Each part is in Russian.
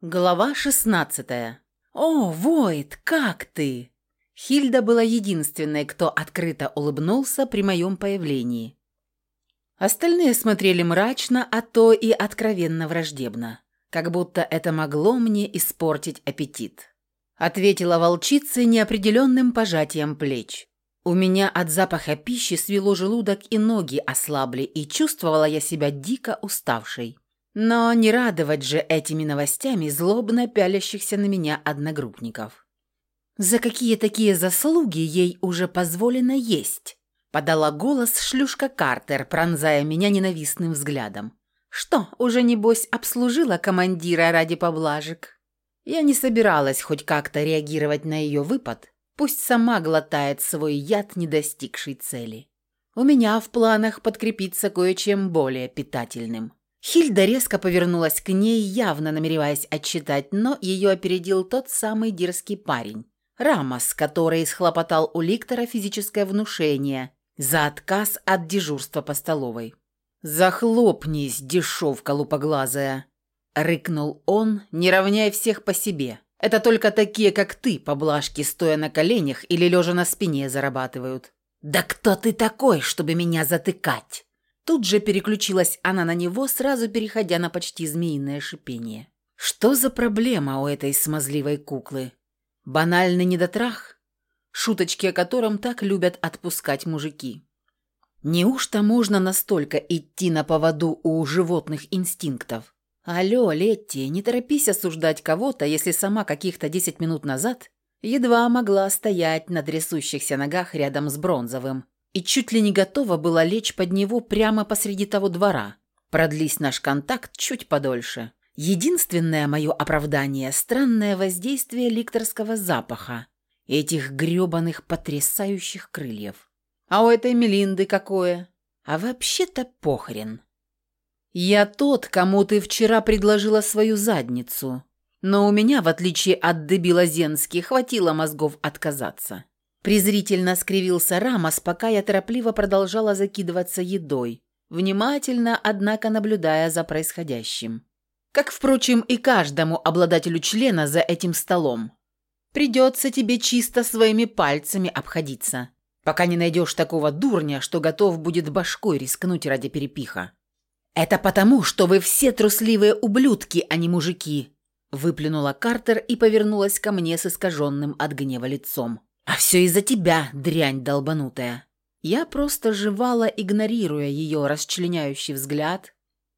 Глава шестнадцатая. «О, Войд, как ты?» Хильда была единственной, кто открыто улыбнулся при моем появлении. Остальные смотрели мрачно, а то и откровенно враждебно, как будто это могло мне испортить аппетит. Ответила волчица неопределенным пожатием плеч. У меня от запаха пищи свело желудок и ноги ослабли, и чувствовала я себя дико уставшей. Но не радовать же этими новостями злобно пялящихся на меня одногруппников. «За какие такие заслуги ей уже позволено есть?» Подала голос шлюшка Картер, пронзая меня ненавистным взглядом. «Что, уже небось обслужила командира ради поблажек?» Я не собиралась хоть как-то реагировать на ее выпад, пусть сама глотает свой яд, не достигший цели. У меня в планах подкрепиться кое-чем более питательным. Хильда резко повернулась к ней, явно намереваясь отчитать, но ее опередил тот самый дерзкий парень. Рамос, который схлопотал у Ликтора физическое внушение за отказ от дежурства по столовой. «Захлопнись, дешевка лупоглазая!» — рыкнул он, не равняя всех по себе. «Это только такие, как ты, поблажки, стоя на коленях или лежа на спине, зарабатывают». «Да кто ты такой, чтобы меня затыкать?» Тут же переключилась она на него, сразу переходя на почти змеиное шипение. Что за проблема у этой смазливой куклы? Банальный недотрах? Шуточки о котором так любят отпускать мужики. Неужто можно настолько идти на поводу у животных инстинктов? Алло, Летти, не торопись осуждать кого-то, если сама каких-то десять минут назад едва могла стоять на трясущихся ногах рядом с Бронзовым, и чуть ли не готова была лечь под него прямо посреди того двора. Продлись наш контакт чуть подольше. Единственное мое оправдание – странное воздействие ликторского запаха, этих грёбаных потрясающих крыльев. А у этой Мелинды какое? А вообще-то похрен. Я тот, кому ты вчера предложила свою задницу, но у меня, в отличие от дебила Зенски, хватило мозгов отказаться. Презрительно скривился Рамос, пока я торопливо продолжала закидываться едой, внимательно, однако, наблюдая за происходящим. Как, впрочем, и каждому обладателю члена за этим столом. Придется тебе чисто своими пальцами обходиться, пока не найдешь такого дурня, что готов будет башкой рискнуть ради перепиха. «Это потому, что вы все трусливые ублюдки, а не мужики», выплюнула Картер и повернулась ко мне с искаженным от гнева лицом. А все из-за тебя, дрянь долбанутая. Я просто жевала, игнорируя ее расчленяющий взгляд,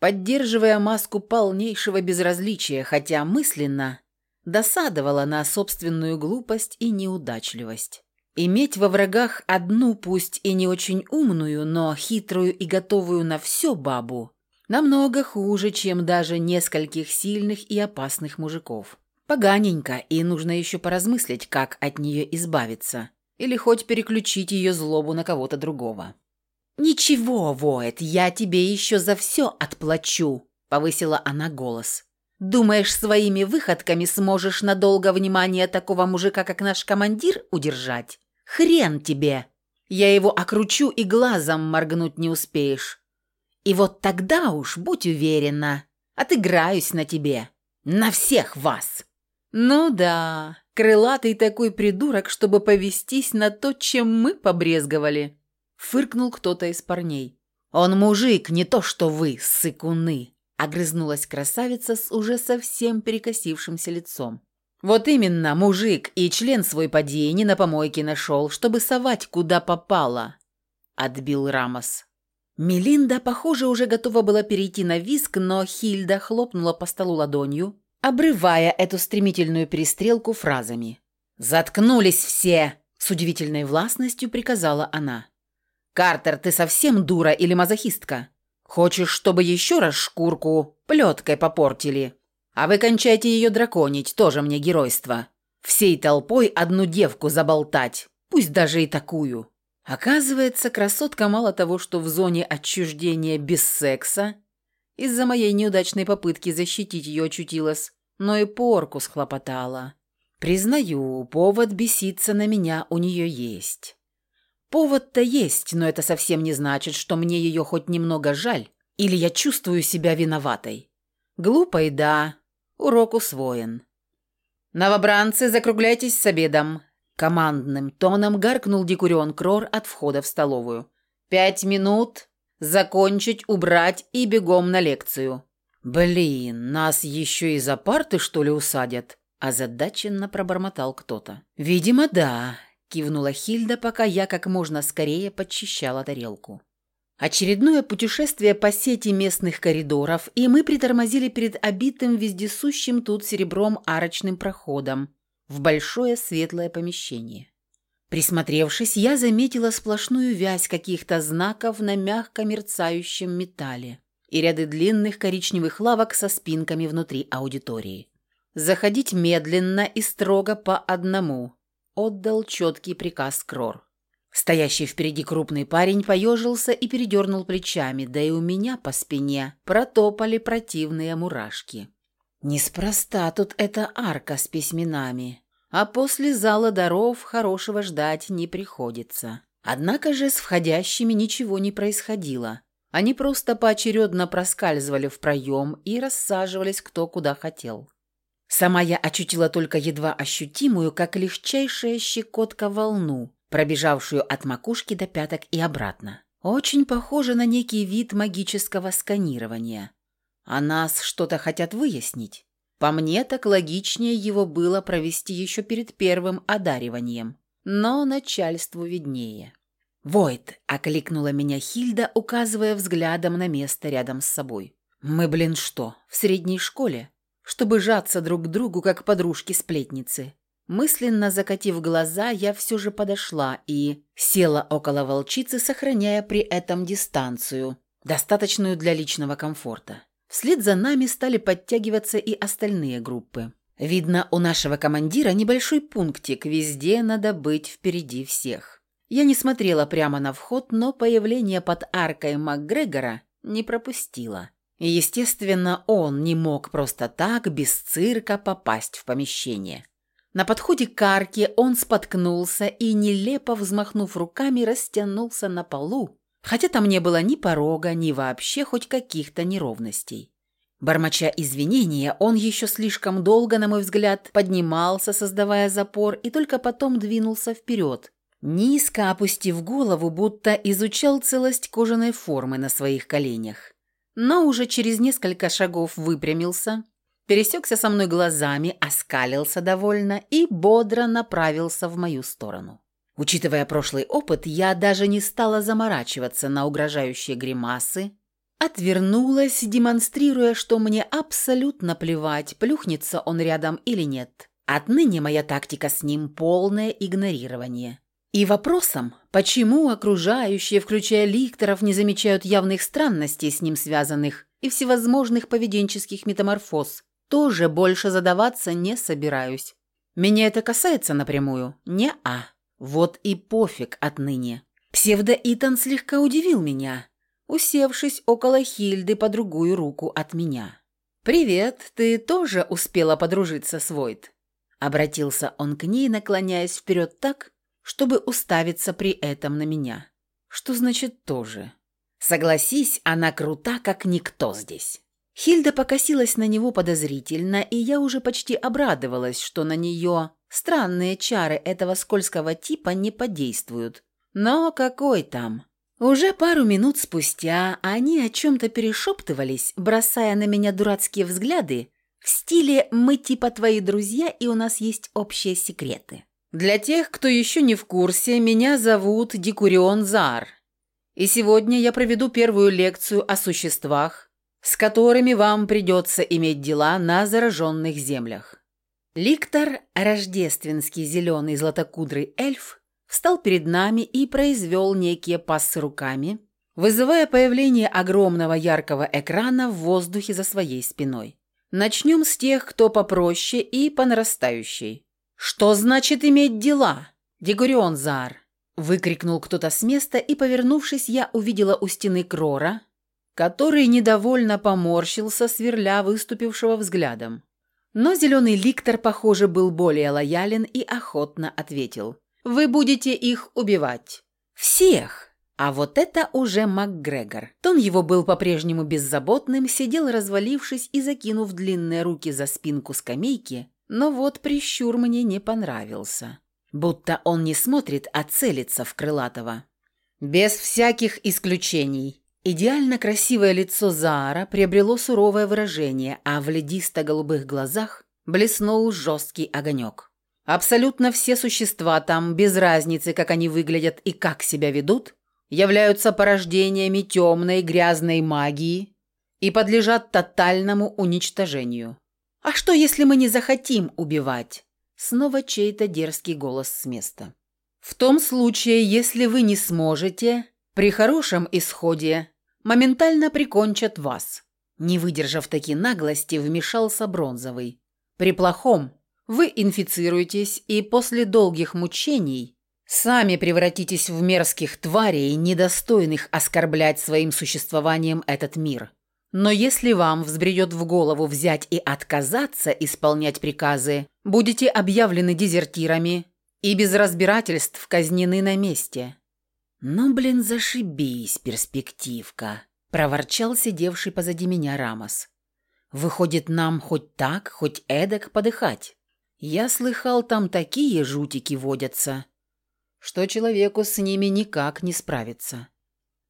поддерживая маску полнейшего безразличия, хотя мысленно досадовала на собственную глупость и неудачливость. Иметь во врагах одну, пусть и не очень умную, но хитрую и готовую на все бабу, намного хуже, чем даже нескольких сильных и опасных мужиков. Поганенько, и нужно еще поразмыслить, как от нее избавиться. Или хоть переключить ее злобу на кого-то другого. «Ничего, Воет, я тебе еще за все отплачу», — повысила она голос. «Думаешь, своими выходками сможешь надолго внимание такого мужика, как наш командир, удержать? Хрен тебе! Я его окручу и глазом моргнуть не успеешь. И вот тогда уж, будь уверена, отыграюсь на тебе. На всех вас!» «Ну да, крылатый такой придурок, чтобы повестись на то, чем мы побрезговали», — фыркнул кто-то из парней. «Он мужик, не то что вы, сыкуны», — огрызнулась красавица с уже совсем перекосившимся лицом. «Вот именно, мужик, и член свой поди не на помойке нашел, чтобы совать куда попало», — отбил Рамос. Мелинда, похоже, уже готова была перейти на виск, но Хильда хлопнула по столу ладонью, обрывая эту стремительную перестрелку фразами. «Заткнулись все!» – с удивительной властностью приказала она. «Картер, ты совсем дура или мазохистка? Хочешь, чтобы еще раз шкурку плеткой попортили? А вы кончайте ее драконить, тоже мне геройство. Всей толпой одну девку заболтать, пусть даже и такую». Оказывается, красотка мало того, что в зоне отчуждения без секса, из-за моей неудачной попытки защитить ее очутилась, но и порку схлопотала. Признаю, повод беситься на меня у нее есть. Повод-то есть, но это совсем не значит, что мне ее хоть немного жаль, или я чувствую себя виноватой. Глупой, да. Урок усвоен. «Новобранцы, закругляйтесь с обедом!» Командным тоном гаркнул Декурион Крор от входа в столовую. «Пять минут, закончить, убрать и бегом на лекцию». «Блин, нас еще и за парты, что ли, усадят?» Озадаченно пробормотал кто-то. «Видимо, да», – кивнула Хильда, пока я как можно скорее подчищала тарелку. Очередное путешествие по сети местных коридоров, и мы притормозили перед обитым вездесущим тут серебром арочным проходом в большое светлое помещение. Присмотревшись, я заметила сплошную вязь каких-то знаков на мягко мерцающем металле и ряды длинных коричневых лавок со спинками внутри аудитории. «Заходить медленно и строго по одному», – отдал четкий приказ Крор. Стоящий впереди крупный парень поежился и передернул плечами, да и у меня по спине протопали противные мурашки. Неспроста тут эта арка с письменами, а после зала даров хорошего ждать не приходится. Однако же с входящими ничего не происходило. Они просто поочередно проскальзывали в проем и рассаживались кто куда хотел. Сама я ощутила только едва ощутимую, как легчайшая щекотка волну, пробежавшую от макушки до пяток и обратно. Очень похоже на некий вид магического сканирования. А нас что-то хотят выяснить. По мне, так логичнее его было провести еще перед первым одариванием. Но начальству виднее. «Войт!» – окликнула меня Хильда, указывая взглядом на место рядом с собой. «Мы, блин, что, в средней школе? Чтобы жаться друг к другу, как подружки-сплетницы. Мысленно закатив глаза, я все же подошла и села около волчицы, сохраняя при этом дистанцию, достаточную для личного комфорта. Вслед за нами стали подтягиваться и остальные группы. Видно, у нашего командира небольшой пунктик, везде надо быть впереди всех. Я не смотрела прямо на вход, но появление под аркой МакГрегора не пропустила. Естественно, он не мог просто так, без цирка, попасть в помещение. На подходе к арке он споткнулся и, нелепо взмахнув руками, растянулся на полу, хотя там не было ни порога, ни вообще хоть каких-то неровностей. Бормоча извинения, он еще слишком долго, на мой взгляд, поднимался, создавая запор, и только потом двинулся вперед, низко опустив голову, будто изучал целость кожаной формы на своих коленях. Но уже через несколько шагов выпрямился, пересекся со мной глазами, оскалился довольно и бодро направился в мою сторону. Учитывая прошлый опыт, я даже не стала заморачиваться на угрожающие гримасы, отвернулась, демонстрируя, что мне абсолютно плевать, плюхнется он рядом или нет. Отныне моя тактика с ним – полное игнорирование. И вопросом, почему окружающие, включая ликторов, не замечают явных странностей с ним связанных и всевозможных поведенческих метаморфоз, тоже больше задаваться не собираюсь. Меня это касается напрямую? Не-а. Вот и пофиг отныне. Псевдо-Итан слегка удивил меня, усевшись около Хильды по другую руку от меня. «Привет, ты тоже успела подружиться с Войт?» Обратился он к ней, наклоняясь вперед так, чтобы уставиться при этом на меня. «Что значит «тоже»?» «Согласись, она крута, как никто здесь». Хильда покосилась на него подозрительно, и я уже почти обрадовалась, что на нее странные чары этого скользкого типа не подействуют. Но какой там? Уже пару минут спустя они о чем-то перешептывались, бросая на меня дурацкие взгляды в стиле «мы типа твои друзья, и у нас есть общие секреты». Для тех, кто еще не в курсе, меня зовут Дикурион Зар, и сегодня я проведу первую лекцию о существах, с которыми вам придется иметь дела на зараженных землях. Ликтор, рождественский зеленый златокудрый эльф, встал перед нами и произвел некие пассы руками, вызывая появление огромного яркого экрана в воздухе за своей спиной. Начнем с тех, кто попроще и по нарастающей. «Что значит иметь дела?» «Дегурион Зар!» – выкрикнул кто-то с места, и, повернувшись, я увидела у стены Крора – который недовольно поморщился, сверля выступившего взглядом. Но зеленый ликтор, похоже, был более лоялен и охотно ответил. «Вы будете их убивать». «Всех!» – А вот это уже МакГрегор. Тон его был по-прежнему беззаботным, сидел развалившись и закинув длинные руки за спинку скамейки, но вот прищур мне не понравился. Будто он не смотрит, а целится в Крылатого. Без всяких исключений. Идеально красивое лицо Заара приобрело суровое выражение, а в ледисто-голубых глазах блеснул жесткий огонек. Абсолютно все существа там, без разницы, как они выглядят и как себя ведут, являются порождениями темной грязной магии и подлежат тотальному уничтожению. А что, если мы не захотим убивать? Снова чей-то дерзкий голос с места. В том случае, если вы не сможете, при хорошем исходе моментально прикончат вас. Не выдержав таки наглости, вмешался Бронзовый. При плохом вы инфицируетесь и после долгих мучений сами превратитесь в мерзких тварей, недостойных оскорблять своим существованием этот мир. Но если вам взбредет в голову взять и отказаться исполнять приказы, будете объявлены дезертирами и без разбирательств казнены на месте». «Ну, блин, зашибись, перспективка», – проворчал сидевший позади меня Рамос. «Выходит, нам хоть так, хоть эдак подыхать. Я слыхал, там такие жутики водятся, что человеку с ними никак не справиться».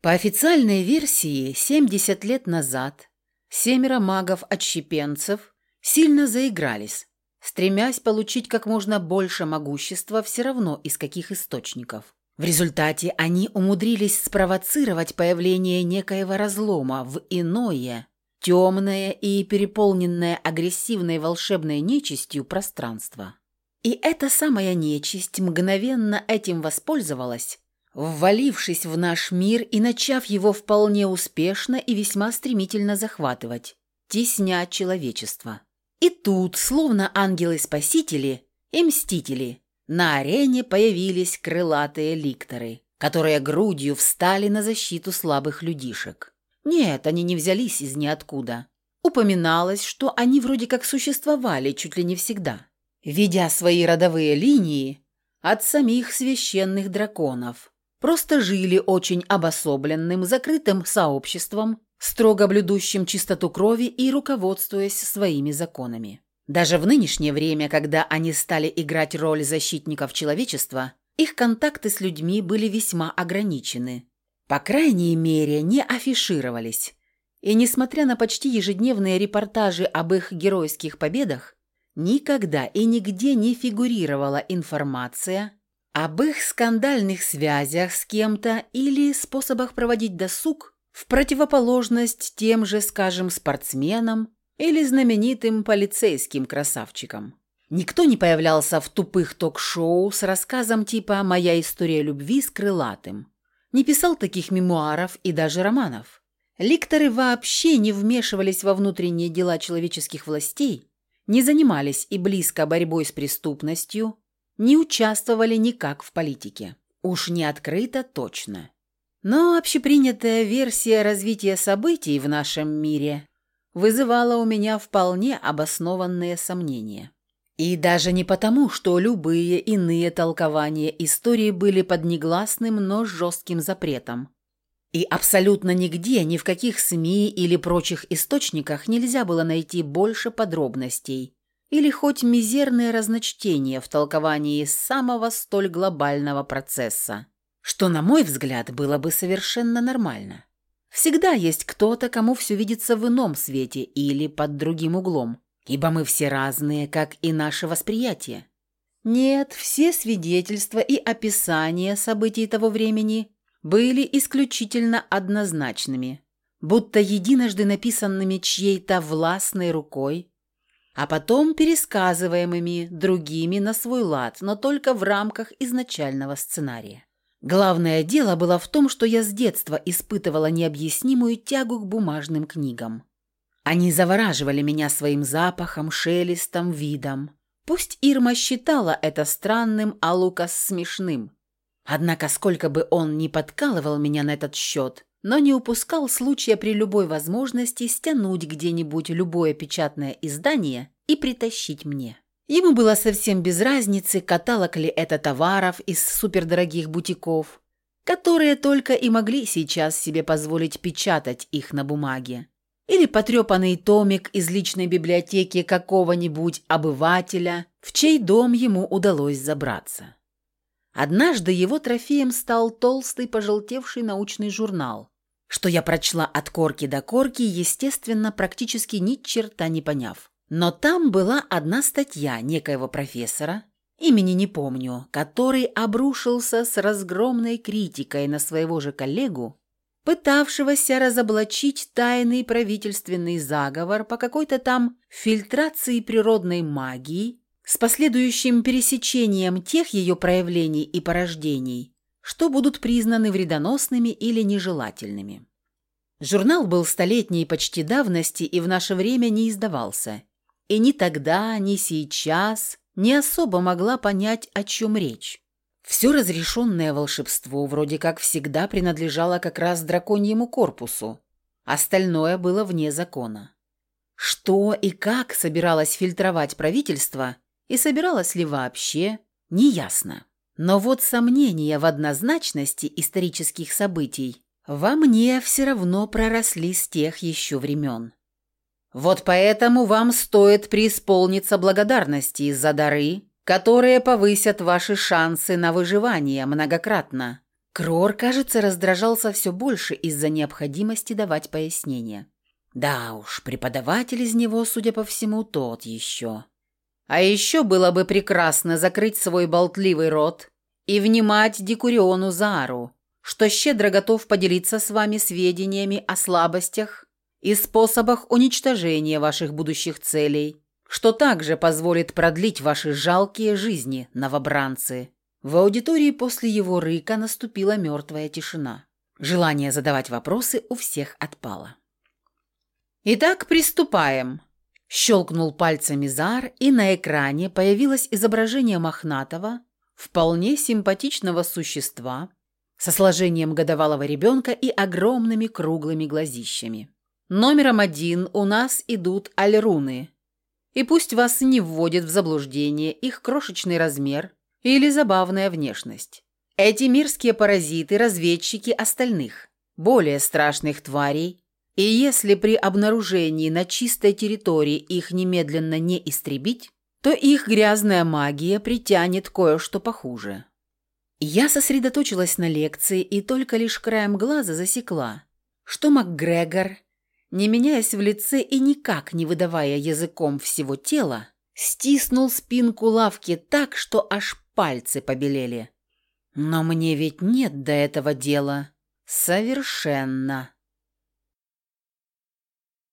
По официальной версии, 70 лет назад семеро магов-отщепенцев сильно заигрались, стремясь получить как можно больше могущества все равно из каких источников. В результате они умудрились спровоцировать появление некоего разлома в иное, темное и переполненное агрессивной волшебной нечистью пространство. И эта самая нечисть мгновенно этим воспользовалась ввалившись в наш мир и начав его вполне успешно и весьма стремительно захватывать, тесня человечество. И тут, словно ангелы-спасители и мстители, на арене появились крылатые ликторы, которые грудью встали на защиту слабых людишек. Нет, они не взялись из ниоткуда. Упоминалось, что они вроде как существовали чуть ли не всегда, ведя свои родовые линии от самих священных драконов, просто жили очень обособленным, закрытым сообществом, строго блюдущим чистоту крови и руководствуясь своими законами. Даже в нынешнее время, когда они стали играть роль защитников человечества, их контакты с людьми были весьма ограничены. По крайней мере, не афишировались. И несмотря на почти ежедневные репортажи об их геройских победах, никогда и нигде не фигурировала информация об их скандальных связях с кем-то или способах проводить досуг в противоположность тем же, скажем, спортсменам или знаменитым полицейским красавчикам. Никто не появлялся в тупых ток-шоу с рассказом типа «Моя история любви с крылатым». Не писал таких мемуаров и даже романов. Ликторы вообще не вмешивались во внутренние дела человеческих властей, не занимались и близко борьбой с преступностью, не участвовали никак в политике. Уж не открыто точно. Но общепринятая версия развития событий в нашем мире вызывала у меня вполне обоснованные сомнения. И даже не потому, что любые иные толкования истории были под негласным, но жестким запретом. И абсолютно нигде, ни в каких СМИ или прочих источниках нельзя было найти больше подробностей или хоть мизерные разночтения в толковании самого столь глобального процесса, что, на мой взгляд, было бы совершенно нормально. Всегда есть кто-то, кому все видится в ином свете или под другим углом, ибо мы все разные, как и наше восприятие. Нет, все свидетельства и описания событий того времени были исключительно однозначными, будто единожды написанными чьей-то властной рукой а потом пересказываемыми другими на свой лад, но только в рамках изначального сценария. Главное дело было в том, что я с детства испытывала необъяснимую тягу к бумажным книгам. Они завораживали меня своим запахом, шелестом, видом. Пусть Ирма считала это странным, а Лукас смешным. Однако сколько бы он ни подкалывал меня на этот счет, но не упускал случая при любой возможности стянуть где-нибудь любое печатное издание и притащить мне. Ему было совсем без разницы, каталог ли это товаров из супердорогих бутиков, которые только и могли сейчас себе позволить печатать их на бумаге. Или потрепанный томик из личной библиотеки какого-нибудь обывателя, в чей дом ему удалось забраться. Однажды его трофеем стал толстый пожелтевший научный журнал, что я прочла от корки до корки, естественно, практически ни черта не поняв. Но там была одна статья некоего профессора, имени не помню, который обрушился с разгромной критикой на своего же коллегу, пытавшегося разоблачить тайный правительственный заговор по какой-то там фильтрации природной магии с последующим пересечением тех ее проявлений и порождений, что будут признаны вредоносными или нежелательными. Журнал был столетней почти давности и в наше время не издавался. И ни тогда, ни сейчас не особо могла понять, о чем речь. Все разрешенное волшебство вроде как всегда принадлежало как раз драконьему корпусу, остальное было вне закона. Что и как собиралось фильтровать правительство – и собиралась ли вообще, неясно. Но вот сомнения в однозначности исторических событий во мне все равно проросли с тех еще времен. Вот поэтому вам стоит преисполниться благодарности за дары, которые повысят ваши шансы на выживание многократно. Крор, кажется, раздражался все больше из-за необходимости давать пояснения. Да уж, преподаватель из него, судя по всему, тот еще. А еще было бы прекрасно закрыть свой болтливый рот и внимать Декуриону Заару, что щедро готов поделиться с вами сведениями о слабостях и способах уничтожения ваших будущих целей, что также позволит продлить ваши жалкие жизни, новобранцы. В аудитории после его рыка наступила мертвая тишина. Желание задавать вопросы у всех отпало. «Итак, приступаем», Щелкнул пальцами Зар, и на экране появилось изображение мохнатого, вполне симпатичного существа со сложением годовалого ребенка и огромными круглыми глазищами. Номером один у нас идут альруны. И пусть вас не вводит в заблуждение их крошечный размер или забавная внешность. Эти мирские паразиты – разведчики остальных, более страшных тварей, и если при обнаружении на чистой территории их немедленно не истребить, то их грязная магия притянет кое-что похуже. Я сосредоточилась на лекции и только лишь краем глаза засекла, что МакГрегор, не меняясь в лице и никак не выдавая языком всего тела, стиснул спинку лавки так, что аж пальцы побелели. Но мне ведь нет до этого дела. Совершенно.